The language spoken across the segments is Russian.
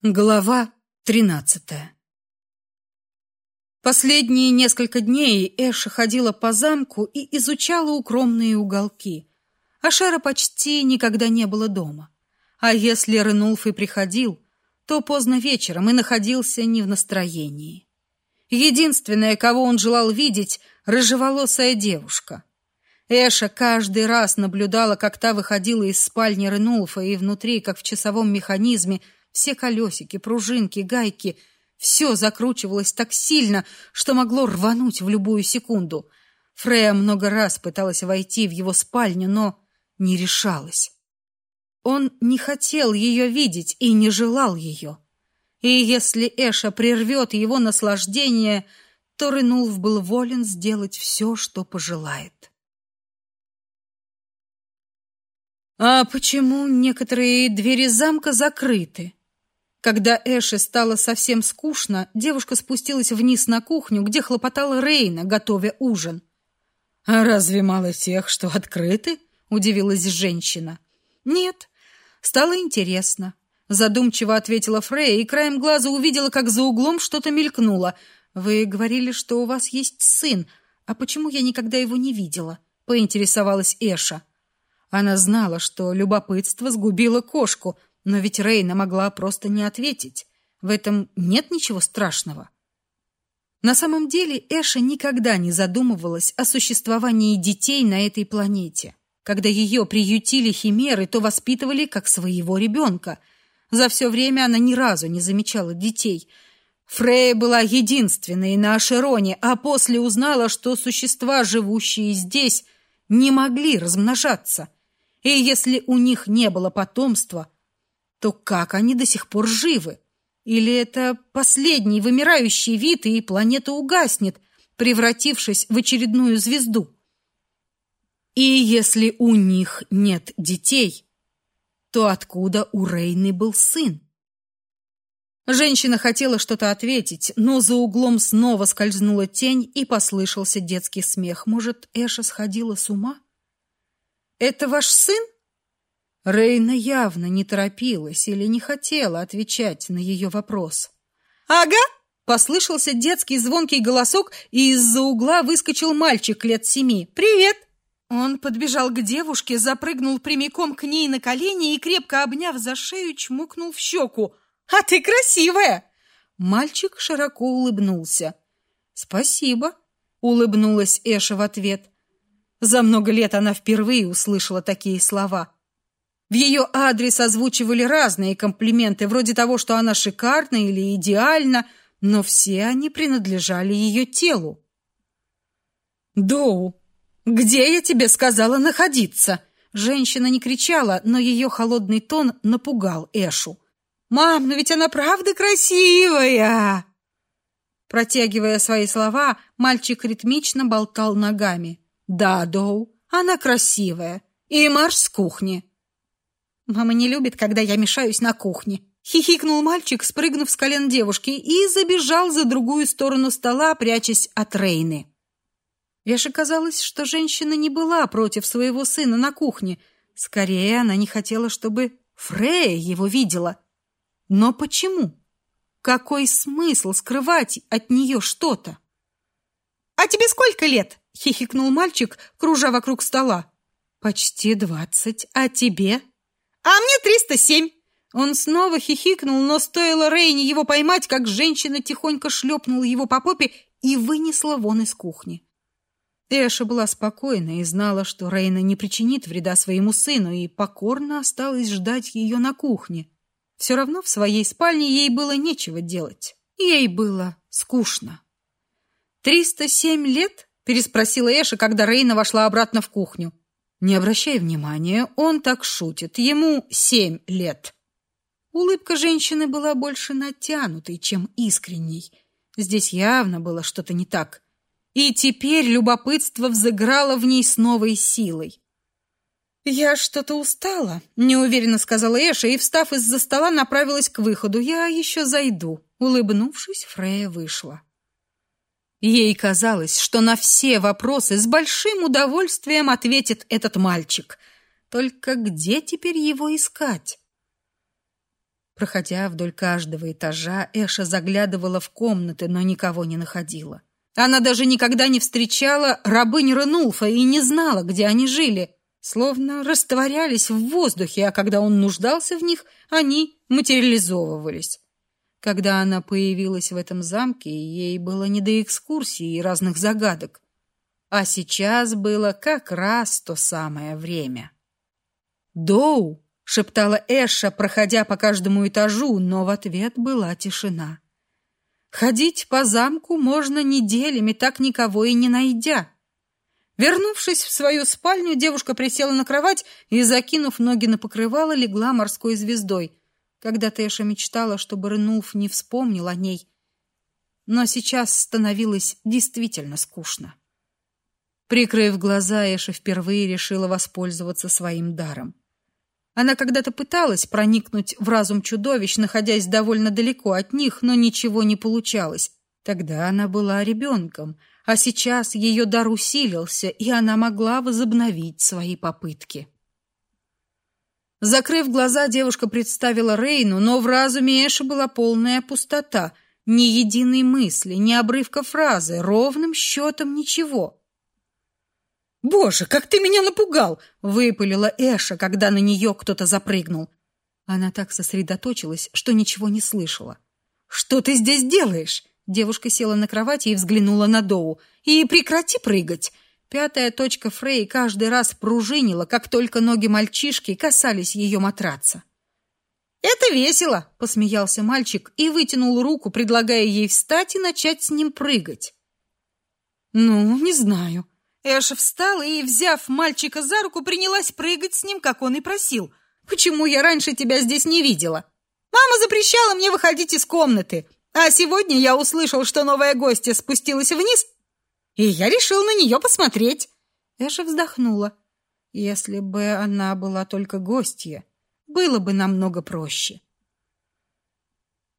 Глава тринадцатая Последние несколько дней Эша ходила по замку и изучала укромные уголки. А Шера почти никогда не было дома. А если Ренулф и приходил, то поздно вечером и находился не в настроении. Единственное, кого он желал видеть, рыжеволосая девушка. Эша каждый раз наблюдала, как та выходила из спальни Ренулфа, и внутри, как в часовом механизме, все колесики, пружинки, гайки — все закручивалось так сильно, что могло рвануть в любую секунду. Фрея много раз пыталась войти в его спальню, но не решалась. Он не хотел ее видеть и не желал ее. И если Эша прервет его наслаждение, то Ренулф был волен сделать все, что пожелает. А почему некоторые двери замка закрыты? Когда Эше стало совсем скучно, девушка спустилась вниз на кухню, где хлопотала Рейна, готовя ужин. «А разве мало тех, что открыты?» — удивилась женщина. «Нет, стало интересно». Задумчиво ответила Фрея и краем глаза увидела, как за углом что-то мелькнуло. «Вы говорили, что у вас есть сын. А почему я никогда его не видела?» — поинтересовалась Эша. Она знала, что любопытство сгубило кошку — но ведь Рейна могла просто не ответить. В этом нет ничего страшного. На самом деле Эша никогда не задумывалась о существовании детей на этой планете. Когда ее приютили химеры, то воспитывали как своего ребенка. За все время она ни разу не замечала детей. Фрея была единственной на Ашероне, а после узнала, что существа, живущие здесь, не могли размножаться. И если у них не было потомства, то как они до сих пор живы? Или это последний вымирающий вид, и планета угаснет, превратившись в очередную звезду? И если у них нет детей, то откуда у Рейны был сын? Женщина хотела что-то ответить, но за углом снова скользнула тень и послышался детский смех. Может, Эша сходила с ума? Это ваш сын? Рейна явно не торопилась или не хотела отвечать на ее вопрос. «Ага!» — послышался детский звонкий голосок, и из-за угла выскочил мальчик лет семи. «Привет!» Он подбежал к девушке, запрыгнул прямиком к ней на колени и, крепко обняв за шею, чмокнул в щеку. «А ты красивая!» Мальчик широко улыбнулся. «Спасибо!» — улыбнулась Эша в ответ. За много лет она впервые услышала такие слова — в ее адрес озвучивали разные комплименты, вроде того, что она шикарна или идеальна, но все они принадлежали ее телу. «Доу, где я тебе сказала находиться?» Женщина не кричала, но ее холодный тон напугал Эшу. «Мам, но ведь она правда красивая!» Протягивая свои слова, мальчик ритмично болтал ногами. «Да, Доу, она красивая. И марш с кухни!» Мама не любит, когда я мешаюсь на кухне. Хихикнул мальчик, спрыгнув с колен девушки, и забежал за другую сторону стола, прячась от Рейны. Веше казалось, что женщина не была против своего сына на кухне. Скорее, она не хотела, чтобы Фрея его видела. Но почему? Какой смысл скрывать от нее что-то? «А тебе сколько лет?» — хихикнул мальчик, кружа вокруг стола. «Почти двадцать. А тебе?» А мне триста семь!» Он снова хихикнул, но стоило Рейне его поймать, как женщина тихонько шлепнула его по попе и вынесла вон из кухни. Эша была спокойна и знала, что Рейна не причинит вреда своему сыну, и покорно осталась ждать ее на кухне. Все равно в своей спальне ей было нечего делать. Ей было скучно. «Триста семь лет?» — переспросила Эша, когда Рейна вошла обратно в кухню. Не обращай внимания, он так шутит. Ему семь лет. Улыбка женщины была больше натянутой, чем искренней. Здесь явно было что-то не так. И теперь любопытство взыграло в ней с новой силой. «Я что-то устала», — неуверенно сказала Эша и, встав из-за стола, направилась к выходу. «Я еще зайду». Улыбнувшись, Фрея вышла. Ей казалось, что на все вопросы с большим удовольствием ответит этот мальчик. Только где теперь его искать? Проходя вдоль каждого этажа, Эша заглядывала в комнаты, но никого не находила. Она даже никогда не встречала рабынь Ренулфа и не знала, где они жили, словно растворялись в воздухе, а когда он нуждался в них, они материализовывались. Когда она появилась в этом замке, ей было не до экскурсий и разных загадок. А сейчас было как раз то самое время. «Доу!» — шептала Эша, проходя по каждому этажу, но в ответ была тишина. Ходить по замку можно неделями, так никого и не найдя. Вернувшись в свою спальню, девушка присела на кровать и, закинув ноги на покрывало, легла морской звездой. Когда-то Эша мечтала, чтобы Ренулф не вспомнил о ней, но сейчас становилось действительно скучно. Прикрыв глаза, Эша впервые решила воспользоваться своим даром. Она когда-то пыталась проникнуть в разум чудовищ, находясь довольно далеко от них, но ничего не получалось. Тогда она была ребенком, а сейчас ее дар усилился, и она могла возобновить свои попытки. Закрыв глаза, девушка представила Рейну, но в разуме Эши была полная пустота, ни единой мысли, ни обрывка фразы, ровным счетом ничего. «Боже, как ты меня напугал!» — выпалила Эша, когда на нее кто-то запрыгнул. Она так сосредоточилась, что ничего не слышала. «Что ты здесь делаешь?» Девушка села на кровати и взглянула на Доу. «И прекрати прыгать!» Пятая точка Фрей каждый раз пружинила, как только ноги мальчишки касались ее матраца. «Это весело!» — посмеялся мальчик и вытянул руку, предлагая ей встать и начать с ним прыгать. «Ну, не знаю», Эша встала и, взяв мальчика за руку, принялась прыгать с ним, как он и просил. «Почему я раньше тебя здесь не видела? Мама запрещала мне выходить из комнаты, а сегодня я услышал, что новая гостья спустилась вниз, и я решил на нее посмотреть». Эша вздохнула. «Если бы она была только гостья, было бы намного проще».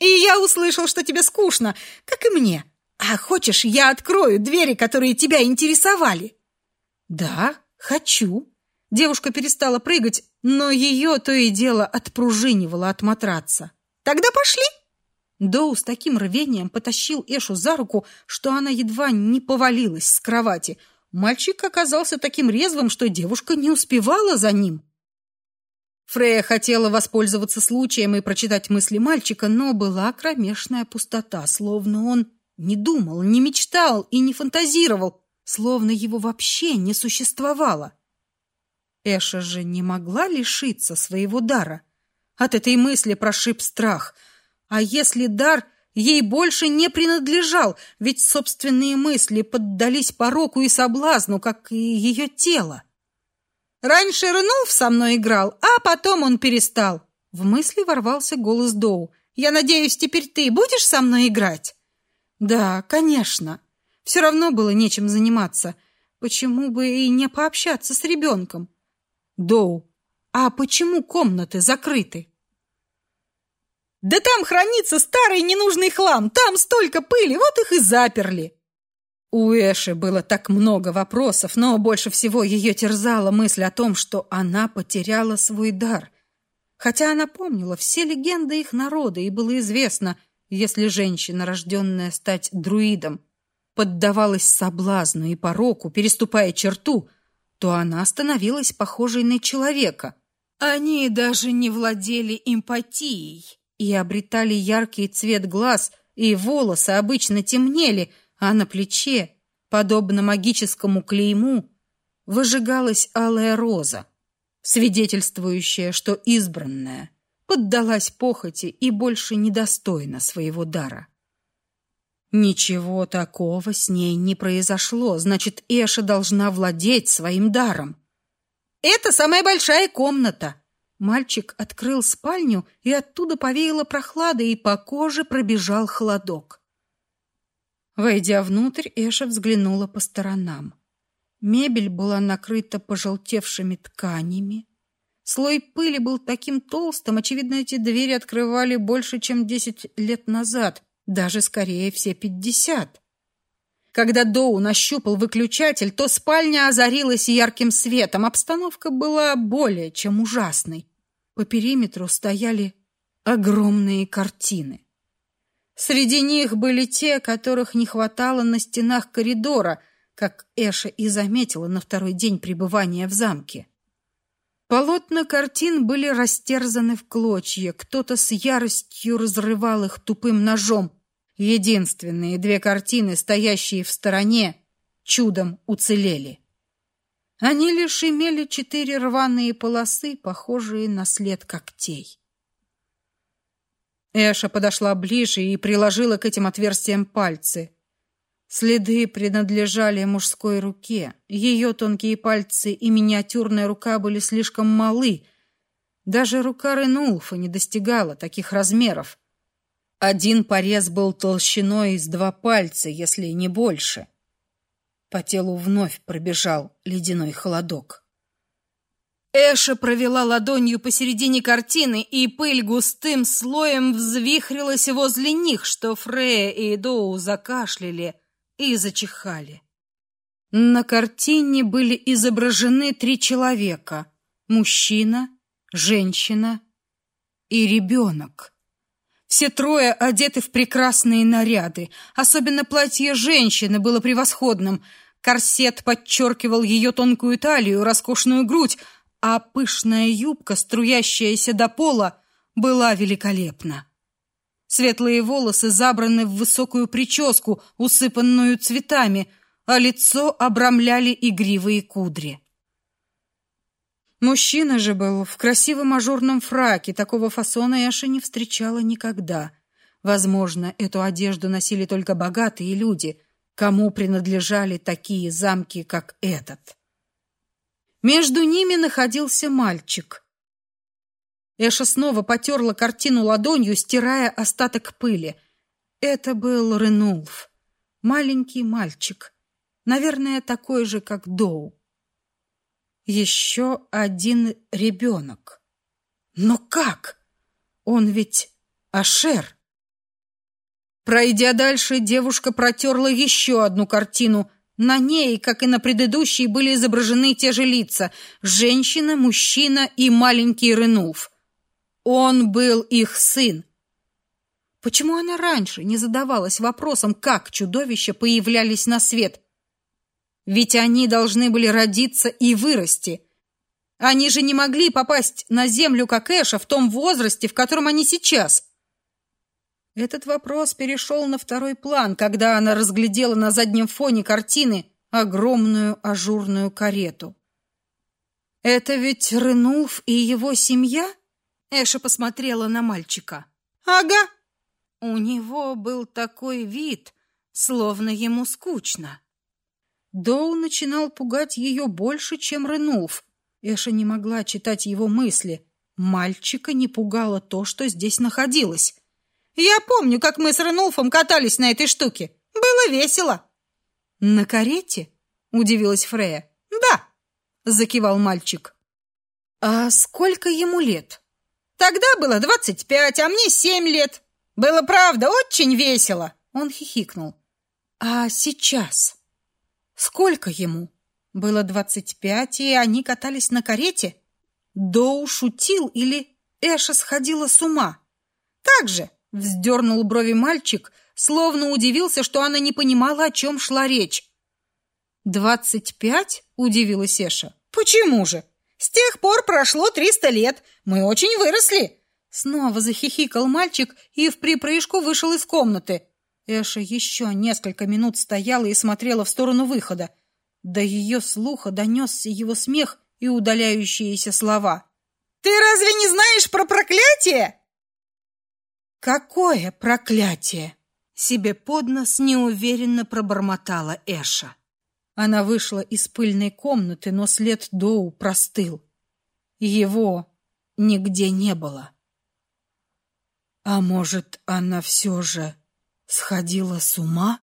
«И я услышал, что тебе скучно, как и мне. А хочешь, я открою двери, которые тебя интересовали? Да, хочу. Девушка перестала прыгать, но ее то и дело отпружинивало от матраца. Тогда пошли. Доу с таким рвением потащил Эшу за руку, что она едва не повалилась с кровати. Мальчик оказался таким резвым, что девушка не успевала за ним. Фрея хотела воспользоваться случаем и прочитать мысли мальчика, но была кромешная пустота, словно он не думал, не мечтал и не фантазировал, словно его вообще не существовало. Эша же не могла лишиться своего дара. От этой мысли прошиб страх. А если дар ей больше не принадлежал, ведь собственные мысли поддались пороку и соблазну, как и ее тело? Раньше Ренулф со мной играл, а потом он перестал. В мысли ворвался голос Доу. Я надеюсь, теперь ты будешь со мной играть? Да, конечно. Все равно было нечем заниматься. Почему бы и не пообщаться с ребенком? Доу, а почему комнаты закрыты? Да там хранится старый ненужный хлам, там столько пыли, вот их и заперли. У Эши было так много вопросов, но больше всего ее терзала мысль о том, что она потеряла свой дар. Хотя она помнила все легенды их народа, и было известно, если женщина, рожденная стать друидом, поддавалась соблазну и пороку, переступая черту, то она становилась похожей на человека. Они даже не владели эмпатией и обретали яркий цвет глаз, и волосы обычно темнели, а на плече, подобно магическому клейму, выжигалась алая роза, свидетельствующая, что избранная поддалась похоти и больше недостойна своего дара. Ничего такого с ней не произошло, значит, Эша должна владеть своим даром. Это самая большая комната. Мальчик открыл спальню, и оттуда повеяло прохладой, и по коже пробежал холодок. Войдя внутрь, Эша взглянула по сторонам. Мебель была накрыта пожелтевшими тканями, Слой пыли был таким толстым, очевидно, эти двери открывали больше, чем десять лет назад, даже скорее все пятьдесят. Когда Доу нащупал выключатель, то спальня озарилась ярким светом. Обстановка была более чем ужасной. По периметру стояли огромные картины. Среди них были те, которых не хватало на стенах коридора, как Эша и заметила на второй день пребывания в замке. Полотна картин были растерзаны в клочья, кто-то с яростью разрывал их тупым ножом. Единственные две картины, стоящие в стороне, чудом уцелели. Они лишь имели четыре рваные полосы, похожие на след когтей. Эша подошла ближе и приложила к этим отверстиям пальцы. Следы принадлежали мужской руке. Ее тонкие пальцы и миниатюрная рука были слишком малы. Даже рука Ренулфа не достигала таких размеров. Один порез был толщиной из два пальца, если не больше. По телу вновь пробежал ледяной холодок. Эша провела ладонью посередине картины, и пыль густым слоем взвихрилась возле них, что Фрея и Доу закашляли и зачихали. На картине были изображены три человека: мужчина, женщина и ребенок. Все трое одеты в прекрасные наряды. Особенно платье женщины было превосходным. Корсет подчеркивал ее тонкую талию, роскошную грудь, а пышная юбка, струящаяся до пола, была великолепна. Светлые волосы забраны в высокую прическу, усыпанную цветами, а лицо обрамляли игривые кудри. Мужчина же был в красивом ажурном фраке, такого фасона Эша не встречала никогда. Возможно, эту одежду носили только богатые люди, кому принадлежали такие замки, как этот. Между ними находился мальчик. Эша снова потерла картину ладонью, стирая остаток пыли. Это был Ренулф, маленький мальчик, наверное, такой же, как Доу. Еще один ребенок. Но как? Он ведь Ашер. Пройдя дальше, девушка протерла еще одну картину — на ней, как и на предыдущей, были изображены те же лица: женщина, мужчина и маленький Ренулф. Он был их сын. Почему она раньше не задавалась вопросом, как чудовища появлялись на свет? Ведь они должны были родиться и вырасти. Они же не могли попасть на землю как Эша в том возрасте, в котором они сейчас. Этот вопрос перешел на второй план, когда она разглядела на заднем фоне картины огромную ажурную карету. Это ведь Ренулф и его семья? Эша посмотрела на мальчика. Ага. У него был такой вид, словно ему скучно. Доу начинал пугать ее больше, чем Ренулф. Эша не могла читать его мысли. Мальчика не пугало то, что здесь находилось. Я помню, как мы с Ренулфом катались на этой штуке. Было весело. На карете? удивилась Фрея. Да, закивал мальчик. А сколько ему лет? Тогда было двадцать пять, а мне семь лет. Было правда очень весело. Он хихикнул. А сейчас сколько ему? Было двадцать пять, и они катались на карете. Доу шутил или Эша сходила с ума? Как же? Вздернул брови мальчик, словно удивился, что она не понимала, о чем шла речь. «Двадцать пять?» — удивилась Эша. «Почему же? С тех пор прошло триста лет. Мы очень выросли!» Снова захихикал мальчик и в припрыжку вышел из комнаты. Эша еще несколько минут стояла и смотрела в сторону выхода. До ее слуха донесся его смех и удаляющиеся слова. «Ты разве не знаешь про проклятие?» Какое проклятие! Себе под нос неуверенно пробормотала Эша. Она вышла из пыльной комнаты, но след Доу простыл. Его нигде не было. А может, она все же сходила с ума?